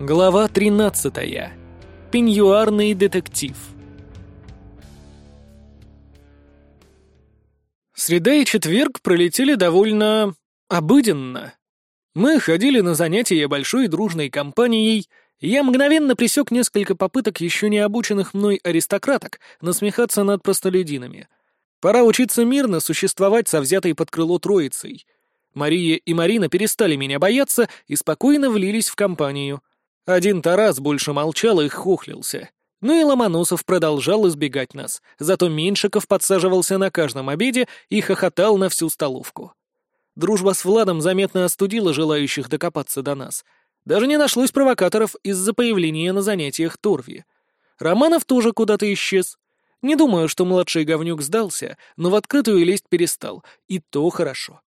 Глава 13. Пеньюарный детектив. Среда и четверг пролетели довольно обыденно. Мы ходили на занятия большой дружной компанией, и я мгновенно пресек несколько попыток еще не обученных мной аристократок насмехаться над простолюдинами. Пора учиться мирно существовать со взятой под крыло троицей. Мария и Марина перестали меня бояться и спокойно влились в компанию — один Тарас больше молчал и хохлился. Ну и Ломоносов продолжал избегать нас, зато Меньшиков подсаживался на каждом обеде и хохотал на всю столовку. Дружба с Владом заметно остудила желающих докопаться до нас. Даже не нашлось провокаторов из-за появления на занятиях Торви. Романов тоже куда-то исчез. Не думаю, что младший говнюк сдался, но в открытую лезть перестал, и то хорошо.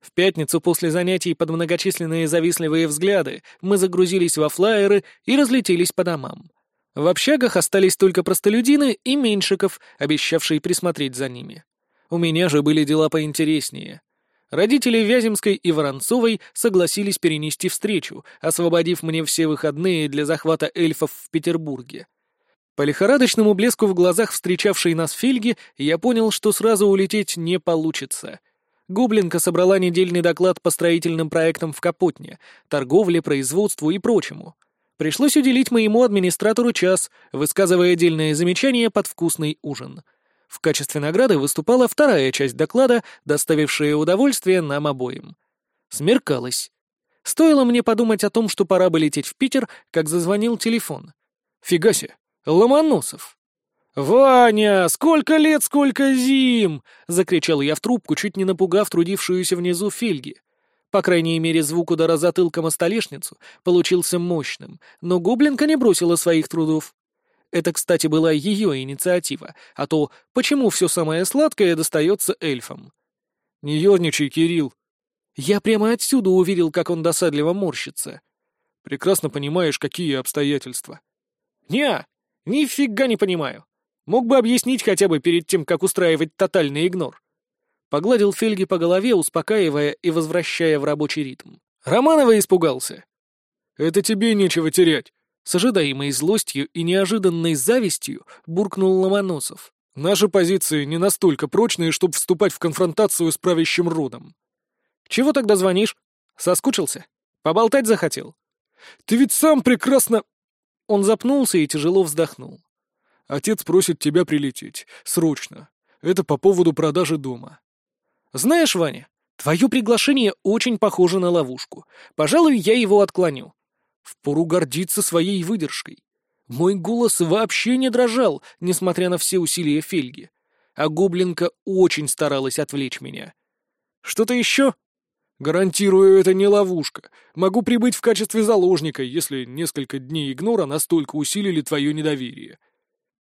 В пятницу после занятий под многочисленные завистливые взгляды мы загрузились во флайеры и разлетелись по домам. В общагах остались только простолюдины и Меньшиков, обещавшие присмотреть за ними. У меня же были дела поинтереснее. Родители Вяземской и Воронцовой согласились перенести встречу, освободив мне все выходные для захвата эльфов в Петербурге. По лихорадочному блеску в глазах встречавшей нас Фельги я понял, что сразу улететь не получится — Гоблинка собрала недельный доклад по строительным проектам в Капотне, торговле, производству и прочему. Пришлось уделить моему администратору час, высказывая отдельные замечания под вкусный ужин. В качестве награды выступала вторая часть доклада, доставившая удовольствие нам обоим. Смеркалось. Стоило мне подумать о том, что пора бы лететь в Питер, как зазвонил телефон. Фига себе, Ломоносов. «Ваня, сколько лет, сколько зим!» — закричал я в трубку, чуть не напугав трудившуюся внизу Фельги. По крайней мере, звук удара затылком о столешницу получился мощным, но гоблинка не бросила своих трудов. Это, кстати, была ее инициатива, а то почему все самое сладкое достается эльфам? «Не ерничай, Кирилл!» Я прямо отсюда увидел, как он досадливо морщится. «Прекрасно понимаешь, какие обстоятельства». «Не, нифига не понимаю. Мог бы объяснить хотя бы перед тем, как устраивать тотальный игнор. Погладил Фельги по голове, успокаивая и возвращая в рабочий ритм. Романова испугался. «Это тебе нечего терять», — с ожидаемой злостью и неожиданной завистью буркнул Ломоносов. «Наши позиции не настолько прочные, чтобы вступать в конфронтацию с правящим родом». «Чего тогда звонишь? Соскучился? Поболтать захотел?» «Ты ведь сам прекрасно...» Он запнулся и тяжело вздохнул. Отец просит тебя прилететь. Срочно. Это по поводу продажи дома. Знаешь, Ваня, твое приглашение очень похоже на ловушку. Пожалуй, я его отклоню. Впору гордиться своей выдержкой. Мой голос вообще не дрожал, несмотря на все усилия Фельги. А гоблинка очень старалась отвлечь меня. Что-то еще? Гарантирую, это не ловушка. Могу прибыть в качестве заложника, если несколько дней игнора настолько усилили твое недоверие.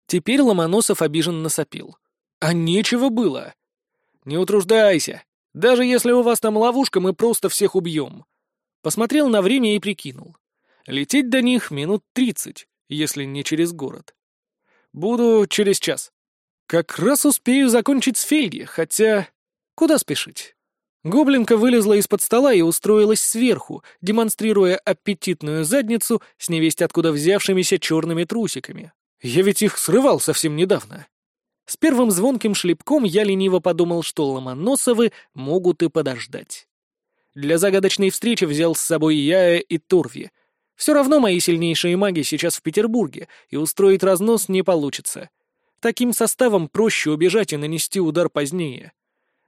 Теперь Ломоносов обиженно сопил. «А нечего было!» «Не утруждайся. Даже если у вас там ловушка, мы просто всех убьем». Посмотрел на время и прикинул. Лететь до них минут тридцать, если не через город. Буду через час. Как раз успею закончить с Фельги, хотя... Куда спешить? Гоблинка вылезла из-под стола и устроилась сверху, демонстрируя аппетитную задницу с невесть откуда взявшимися черными трусиками. Я ведь их срывал совсем недавно. С первым звонким шлепком я лениво подумал, что Ломоносовы могут и подождать. Для загадочной встречи взял с собой Яя и Турви. Все равно мои сильнейшие маги сейчас в Петербурге, и устроить разнос не получится. Таким составом проще убежать и нанести удар позднее.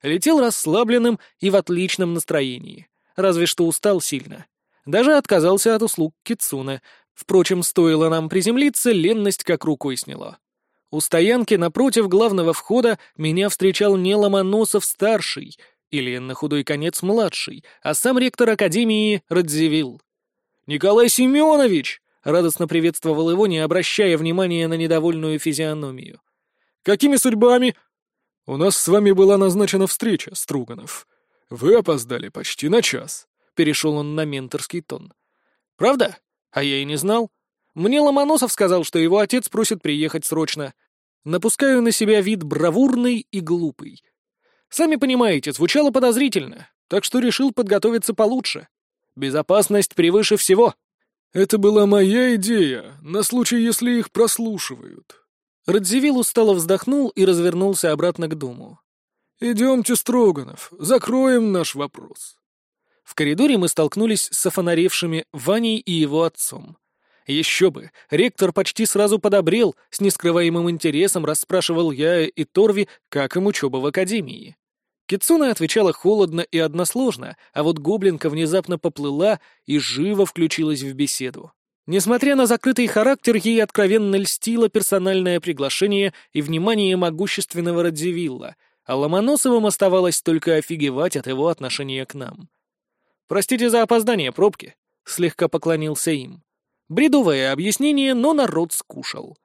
Летел расслабленным и в отличном настроении. Разве что устал сильно. Даже отказался от услуг Кицуна, Впрочем, стоило нам приземлиться, ленность как рукой сняло. У стоянки напротив главного входа меня встречал не Ломоносов-старший, или на худой конец младший, а сам ректор Академии Радзивилл. «Николай Семенович!» — радостно приветствовал его, не обращая внимания на недовольную физиономию. «Какими судьбами?» «У нас с вами была назначена встреча, Струганов. Вы опоздали почти на час», — перешел он на менторский тон. «Правда?» А я и не знал. Мне Ломоносов сказал, что его отец просит приехать срочно. Напускаю на себя вид бравурный и глупый. Сами понимаете, звучало подозрительно, так что решил подготовиться получше. Безопасность превыше всего. Это была моя идея, на случай, если их прослушивают. Радзивилл устало вздохнул и развернулся обратно к дому. «Идемте, Строганов, закроем наш вопрос». В коридоре мы столкнулись с офонаревшими Ваней и его отцом. Еще бы, ректор почти сразу подобрел, с нескрываемым интересом расспрашивал я и Торви, как им учеба в академии. Кицуна отвечала холодно и односложно, а вот гоблинка внезапно поплыла и живо включилась в беседу. Несмотря на закрытый характер, ей откровенно льстило персональное приглашение и внимание могущественного Радзивилла, а Ломоносовым оставалось только офигевать от его отношения к нам. «Простите за опоздание, пробки», — слегка поклонился им. Бредовое объяснение, но народ скушал.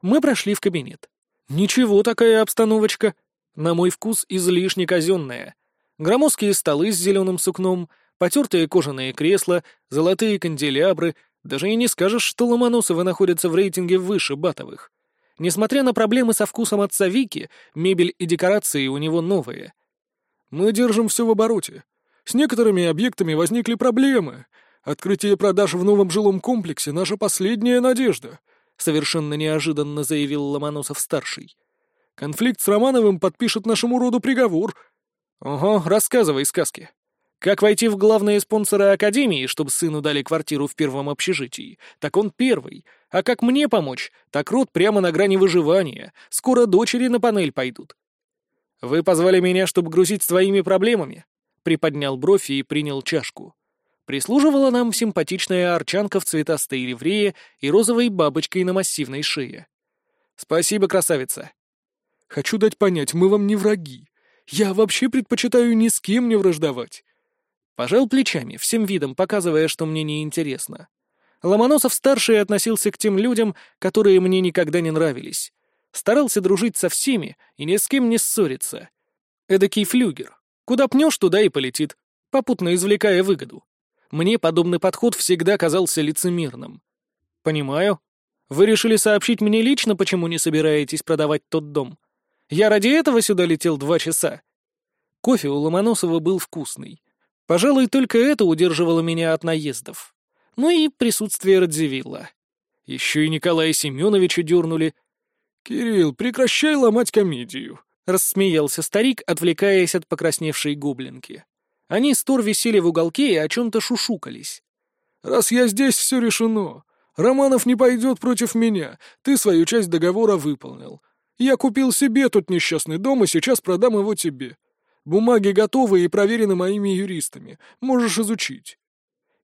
Мы прошли в кабинет. Ничего такая обстановочка. На мой вкус излишне казенная. Громоздкие столы с зеленым сукном, потертые кожаные кресла, золотые канделябры. Даже и не скажешь, что Ломоносовы находятся в рейтинге выше Батовых. Несмотря на проблемы со вкусом отца Вики, мебель и декорации у него новые. Мы держим все в обороте. С некоторыми объектами возникли проблемы, Открытие продаж в новом жилом комплексе — наша последняя надежда», — совершенно неожиданно заявил Ломоносов-старший. «Конфликт с Романовым подпишет нашему роду приговор». «Ого, рассказывай сказки. Как войти в главные спонсоры Академии, чтобы сыну дали квартиру в первом общежитии? Так он первый. А как мне помочь? Так род прямо на грани выживания. Скоро дочери на панель пойдут». «Вы позвали меня, чтобы грузить своими проблемами?» Приподнял бровь и принял чашку. Прислуживала нам симпатичная арчанка в цветастой ливрее и розовой бабочкой на массивной шее. «Спасибо, красавица!» «Хочу дать понять, мы вам не враги. Я вообще предпочитаю ни с кем не враждовать». Пожал плечами, всем видом показывая, что мне неинтересно. Ломоносов-старший относился к тем людям, которые мне никогда не нравились. Старался дружить со всеми и ни с кем не ссориться. Эдакий флюгер. Куда пнешь, туда и полетит, попутно извлекая выгоду. Мне подобный подход всегда казался лицемерным. Понимаю. Вы решили сообщить мне лично, почему не собираетесь продавать тот дом? Я ради этого сюда летел два часа. Кофе у Ломоносова был вкусный. Пожалуй, только это удерживало меня от наездов. Ну и присутствие Радзивилла. Еще и Николая Семеновича дернули. «Кирилл, прекращай ломать комедию», — рассмеялся старик, отвлекаясь от покрасневшей гоблинки. Они с Тор висели в уголке и о чем-то шушукались. «Раз я здесь, все решено. Романов не пойдет против меня. Ты свою часть договора выполнил. Я купил себе тут несчастный дом и сейчас продам его тебе. Бумаги готовы и проверены моими юристами. Можешь изучить».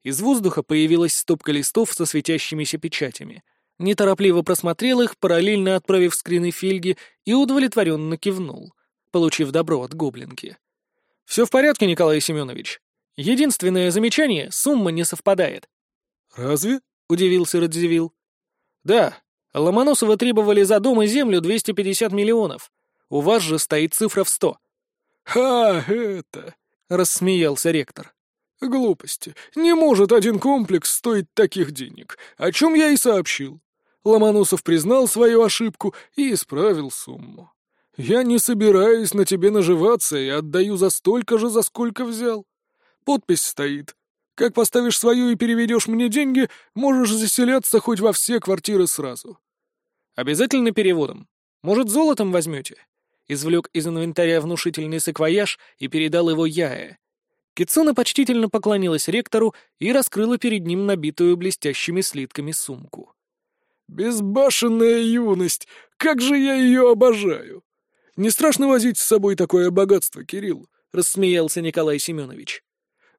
Из воздуха появилась стопка листов со светящимися печатями. Неторопливо просмотрел их, параллельно отправив скрины Фильги, и удовлетворенно кивнул, получив добро от гоблинки. «Все в порядке, Николай Семенович. Единственное замечание — сумма не совпадает». «Разве?» — удивился Радзивилл. «Да. Ломоносова требовали за дом и землю 250 миллионов. У вас же стоит цифра в 100». «Ха, это...» — рассмеялся ректор. «Глупости. Не может один комплекс стоить таких денег, о чем я и сообщил. Ломоносов признал свою ошибку и исправил сумму. Я не собираюсь на тебе наживаться и отдаю за столько же, за сколько взял. Подпись стоит. Как поставишь свою и переведешь мне деньги, можешь заселяться хоть во все квартиры сразу. Обязательно переводом. Может, золотом возьмете? Извлек из инвентаря внушительный саквояж и передал его Яе. Кицуна почтительно поклонилась ректору и раскрыла перед ним набитую блестящими слитками сумку. «Безбашенная юность! Как же я ее обожаю!» «Не страшно возить с собой такое богатство, Кирилл», — рассмеялся Николай Семенович.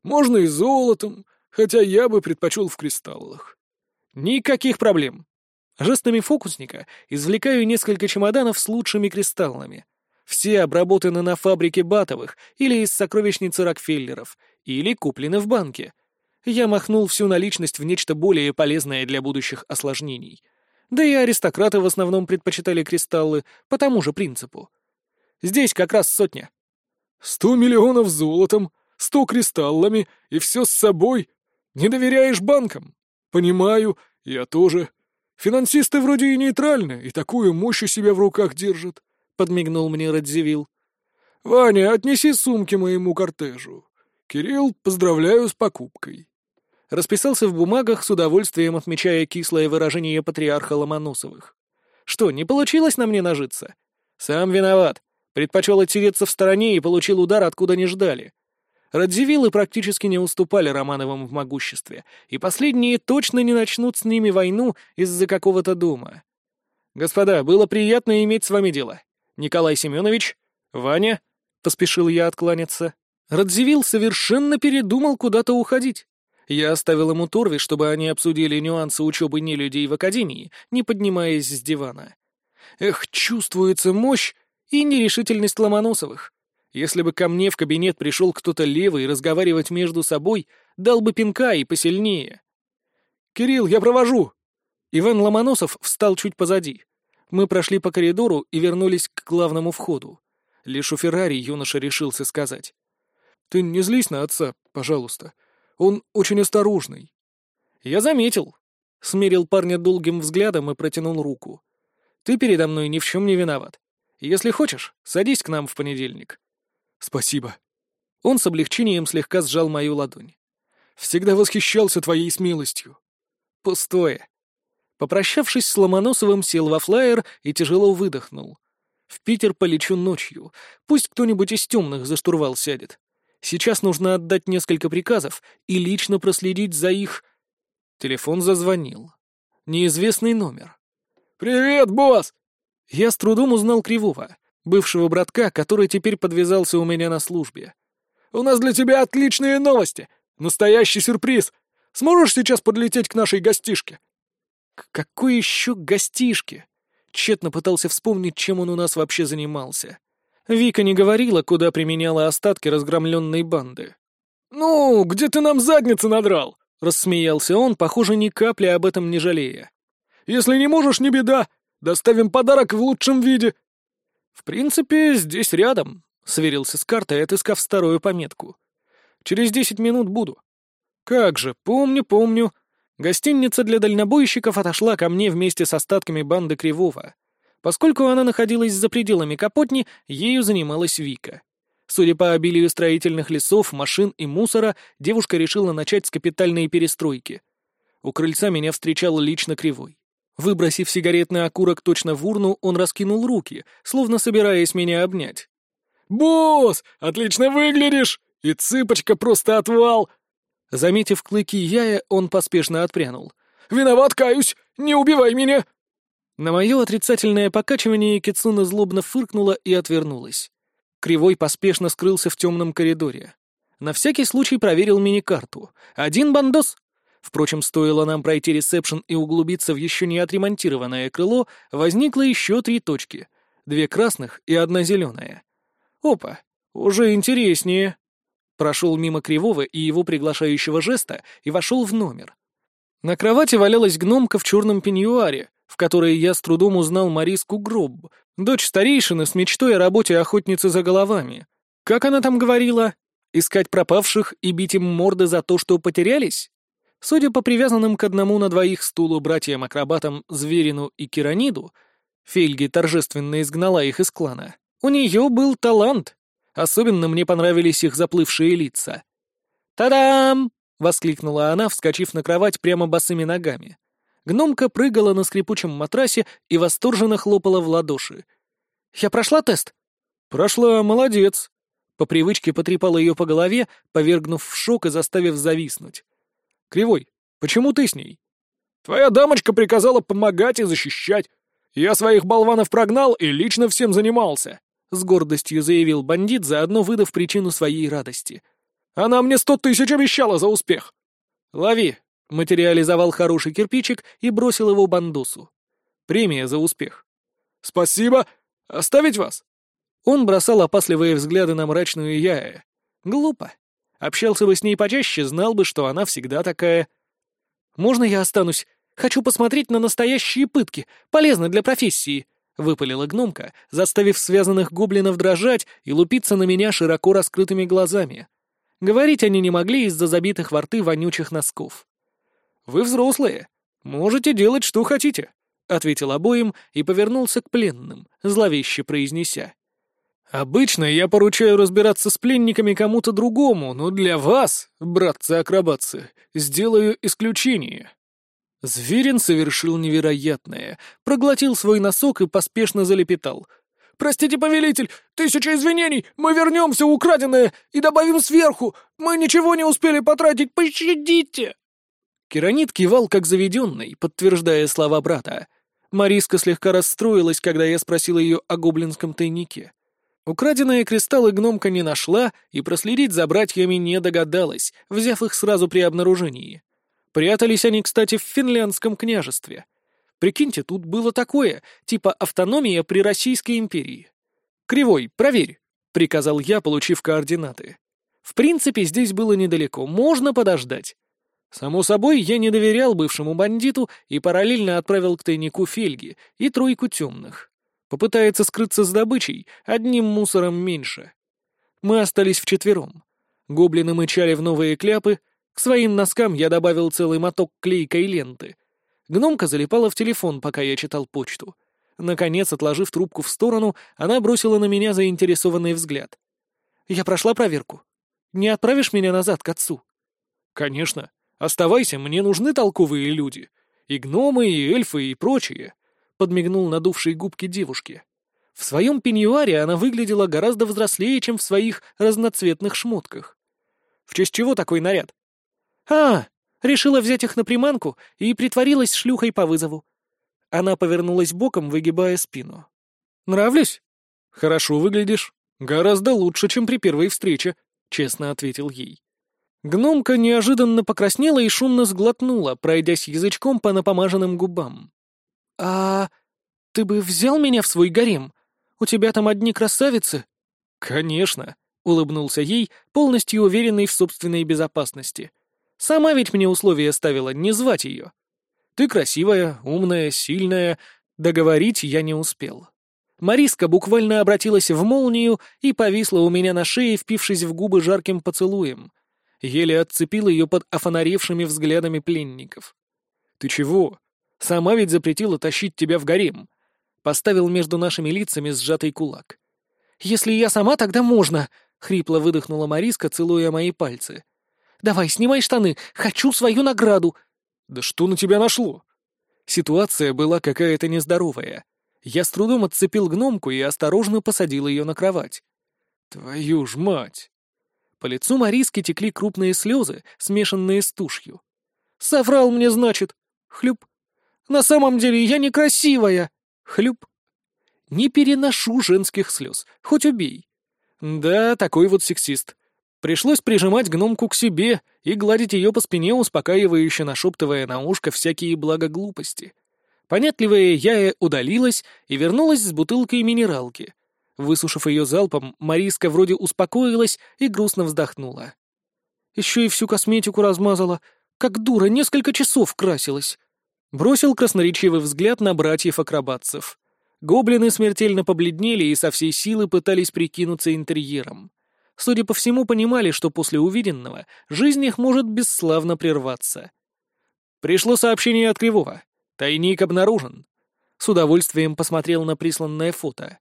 «Можно и золотом, хотя я бы предпочел в кристаллах». «Никаких проблем. Жестами фокусника извлекаю несколько чемоданов с лучшими кристаллами. Все обработаны на фабрике Батовых или из сокровищницы Рокфеллеров, или куплены в банке. Я махнул всю наличность в нечто более полезное для будущих осложнений. Да и аристократы в основном предпочитали кристаллы по тому же принципу. Здесь как раз сотня». «Сто миллионов золотом, сто кристаллами и все с собой. Не доверяешь банкам? Понимаю, я тоже. Финансисты вроде и нейтральны, и такую мощь у себя в руках держат», — подмигнул мне Радзивилл. «Ваня, отнеси сумки моему кортежу. Кирилл, поздравляю с покупкой». Расписался в бумагах, с удовольствием отмечая кислое выражение патриарха Ломоносовых. Что, не получилось на мне нажиться? Сам виноват. Предпочел отсидеться в стороне и получил удар, откуда не ждали. Радзивиллы практически не уступали Романовым в могуществе, и последние точно не начнут с ними войну из-за какого-то дома. «Господа, было приятно иметь с вами дело. Николай Семенович? Ваня?» — поспешил я откланяться. Радзивилл совершенно передумал куда-то уходить. Я оставил ему Торви, чтобы они обсудили нюансы учебы нелюдей в академии, не поднимаясь с дивана. Эх, чувствуется мощь и нерешительность Ломоносовых. Если бы ко мне в кабинет пришел кто-то левый разговаривать между собой, дал бы пинка и посильнее. «Кирилл, я провожу!» Иван Ломоносов встал чуть позади. Мы прошли по коридору и вернулись к главному входу. Лишь у Феррари юноша решился сказать. «Ты не злись на отца, пожалуйста. Он очень осторожный». «Я заметил», — смерил парня долгим взглядом и протянул руку. «Ты передо мной ни в чем не виноват. Если хочешь, садись к нам в понедельник». «Спасибо». Он с облегчением слегка сжал мою ладонь. «Всегда восхищался твоей смелостью». «Пустое». Попрощавшись с Ломоносовым, сел во флайер и тяжело выдохнул. В Питер полечу ночью. Пусть кто-нибудь из темных за штурвал сядет. Сейчас нужно отдать несколько приказов и лично проследить за их... Телефон зазвонил. Неизвестный номер. «Привет, босс!» Я с трудом узнал Кривого, бывшего братка, который теперь подвязался у меня на службе. «У нас для тебя отличные новости! Настоящий сюрприз! Сможешь сейчас подлететь к нашей гостишке?» «К какой еще гостишке?» Тщетно пытался вспомнить, чем он у нас вообще занимался. Вика не говорила, куда применяла остатки разгромленной банды. «Ну, где ты нам задницу надрал?» — рассмеялся он, похоже, ни капли об этом не жалея. «Если не можешь, не беда. Доставим подарок в лучшем виде». «В принципе, здесь рядом», — сверился с картой, отыскав старую пометку. «Через десять минут буду». «Как же, помню, помню». Гостиница для дальнобойщиков отошла ко мне вместе с остатками банды Кривого. Поскольку она находилась за пределами Капотни, ею занималась Вика. Судя по обилию строительных лесов, машин и мусора, девушка решила начать с капитальной перестройки. У крыльца меня встречал лично Кривой. Выбросив сигаретный окурок точно в урну, он раскинул руки, словно собираясь меня обнять. «Босс, отлично выглядишь! И цыпочка просто отвал!» Заметив клыки Яя, он поспешно отпрянул. «Виноват, каюсь! Не убивай меня!» На мое отрицательное покачивание Кицуна злобно фыркнула и отвернулась. Кривой поспешно скрылся в темном коридоре. На всякий случай проверил мини-карту. Один бандос Впрочем, стоило нам пройти ресепшн и углубиться в еще не отремонтированное крыло, возникло еще три точки. Две красных и одна зеленая. Опа, уже интереснее. Прошел мимо Кривого и его приглашающего жеста и вошел в номер. На кровати валялась гномка в черном пеньюаре, в которой я с трудом узнал Мариску Гроб, дочь старейшины с мечтой о работе охотницы за головами. Как она там говорила? Искать пропавших и бить им морды за то, что потерялись? Судя по привязанным к одному на двоих стулу братьям-акробатам Зверину и Кираниду, Фельги торжественно изгнала их из клана. У нее был талант. Особенно мне понравились их заплывшие лица. «Та-дам!» — воскликнула она, вскочив на кровать прямо босыми ногами. Гномка прыгала на скрипучем матрасе и восторженно хлопала в ладоши. «Я прошла тест?» «Прошла, молодец!» По привычке потрепала ее по голове, повергнув в шок и заставив зависнуть. Кривой, почему ты с ней? Твоя дамочка приказала помогать и защищать. Я своих болванов прогнал и лично всем занимался. С гордостью заявил бандит, заодно выдав причину своей радости. Она мне сто тысяч обещала за успех. Лови. Материализовал хороший кирпичик и бросил его бандусу. Премия за успех. Спасибо. Оставить вас? Он бросал опасливые взгляды на мрачную Яя. Глупо. Общался бы с ней почаще, знал бы, что она всегда такая. «Можно я останусь? Хочу посмотреть на настоящие пытки. Полезно для профессии», — выпалила гномка, заставив связанных гоблинов дрожать и лупиться на меня широко раскрытыми глазами. Говорить они не могли из-за забитых во рты вонючих носков. «Вы взрослые. Можете делать, что хотите», — ответил обоим и повернулся к пленным, зловеще произнеся. Обычно я поручаю разбираться с пленниками кому-то другому, но для вас, братцы-акробатцы, сделаю исключение. Зверин совершил невероятное, проглотил свой носок и поспешно залепетал. «Простите, повелитель, тысяча извинений, мы вернемся украденное и добавим сверху, мы ничего не успели потратить, пощадите!» Керамид кивал как заведенный, подтверждая слова брата. Мариска слегка расстроилась, когда я спросил ее о гоблинском тайнике. Украденные кристаллы гномка не нашла и проследить за братьями не догадалась, взяв их сразу при обнаружении. Прятались они, кстати, в финляндском княжестве. Прикиньте, тут было такое, типа автономия при Российской империи. «Кривой, проверь», — приказал я, получив координаты. В принципе, здесь было недалеко, можно подождать. Само собой, я не доверял бывшему бандиту и параллельно отправил к тайнику Фельги и тройку темных. Попытается скрыться с добычей, одним мусором меньше. Мы остались вчетвером. Гоблины мычали в новые кляпы, к своим носкам я добавил целый моток клейкой ленты. Гномка залипала в телефон, пока я читал почту. Наконец, отложив трубку в сторону, она бросила на меня заинтересованный взгляд. «Я прошла проверку. Не отправишь меня назад к отцу?» «Конечно. Оставайся, мне нужны толковые люди. И гномы, и эльфы, и прочие», — подмигнул надувшей губки девушки. В своем пеньюаре она выглядела гораздо взрослее, чем в своих разноцветных шмотках. «В честь чего такой наряд?» «А, решила взять их на приманку и притворилась шлюхой по вызову». Она повернулась боком, выгибая спину. «Нравлюсь?» «Хорошо выглядишь. Гораздо лучше, чем при первой встрече», — честно ответил ей. Гномка неожиданно покраснела и шумно сглотнула, пройдясь язычком по напомаженным губам. «А ты бы взял меня в свой гарем? У тебя там одни красавицы?» «Конечно», — улыбнулся ей, полностью уверенный в собственной безопасности. «Сама ведь мне условия ставила не звать ее. Ты красивая, умная, сильная. Договорить я не успел». Мариска буквально обратилась в молнию и повисла у меня на шее, впившись в губы жарким поцелуем — еле отцепил ее под офонаревшими взглядами пленников. «Ты чего? Сама ведь запретила тащить тебя в гарем!» Поставил между нашими лицами сжатый кулак. «Если я сама, тогда можно!» — хрипло выдохнула Мариска, целуя мои пальцы. «Давай, снимай штаны! Хочу свою награду!» «Да что на тебя нашло?» Ситуация была какая-то нездоровая. Я с трудом отцепил гномку и осторожно посадил ее на кровать. «Твою ж мать!» По лицу Мариски текли крупные слезы, смешанные с тушью. «Соврал мне, значит!» Хлюп. «На самом деле я некрасивая!» Хлюп. Не переношу женских слез, хоть убей. Да, такой вот сексист. Пришлось прижимать гномку к себе и гладить ее по спине, успокаивающе нашептывая на ушко всякие благоглупости. Понятливая я удалилась и вернулась с бутылкой минералки, Высушив ее залпом, Мариска вроде успокоилась и грустно вздохнула. Еще и всю косметику размазала. Как дура, несколько часов красилась. Бросил красноречивый взгляд на братьев-акробатцев. Гоблины смертельно побледнели и со всей силы пытались прикинуться интерьером. Судя по всему, понимали, что после увиденного жизнь их может бесславно прерваться. Пришло сообщение от Кривого. Тайник обнаружен. С удовольствием посмотрел на присланное фото —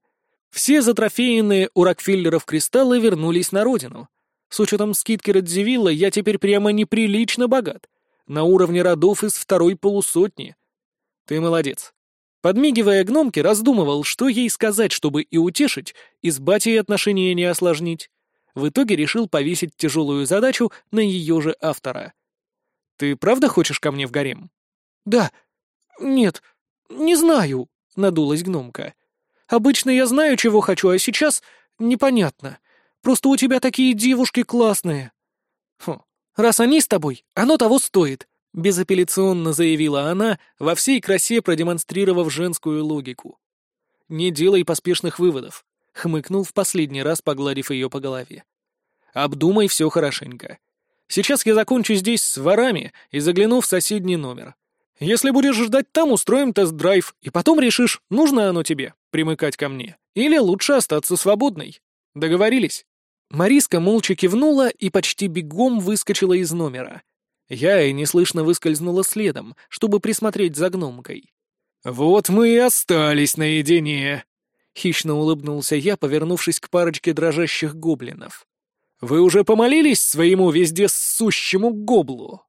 все затрофеянные у Рокфеллеров кристаллы вернулись на родину. С учетом скидки Радзивилла я теперь прямо неприлично богат. На уровне родов из второй полусотни. Ты молодец. Подмигивая гномке, раздумывал, что ей сказать, чтобы и утешить, и с батей отношения не осложнить. В итоге решил повесить тяжелую задачу на ее же автора. «Ты правда хочешь ко мне в гарем?» «Да. Нет. Не знаю», — надулась гномка. Обычно я знаю, чего хочу, а сейчас непонятно. Просто у тебя такие девушки классные». «Хм, раз они с тобой, оно того стоит», — безапелляционно заявила она, во всей красе продемонстрировав женскую логику. «Не делай поспешных выводов», — хмыкнул в последний раз, погладив ее по голове. «Обдумай все хорошенько. Сейчас я закончу здесь с ворами и загляну в соседний номер. Если будешь ждать там, устроим тест-драйв, и потом решишь, нужно оно тебе, примыкать ко мне, или лучше остаться свободной. Договорились?» Мариска молча кивнула и почти бегом выскочила из номера. Я и неслышно выскользнула следом, чтобы присмотреть за гномкой. «Вот мы и остались наедине!» — хищно улыбнулся я, повернувшись к парочке дрожащих гоблинов. «Вы уже помолились своему везде сущему гоблу?»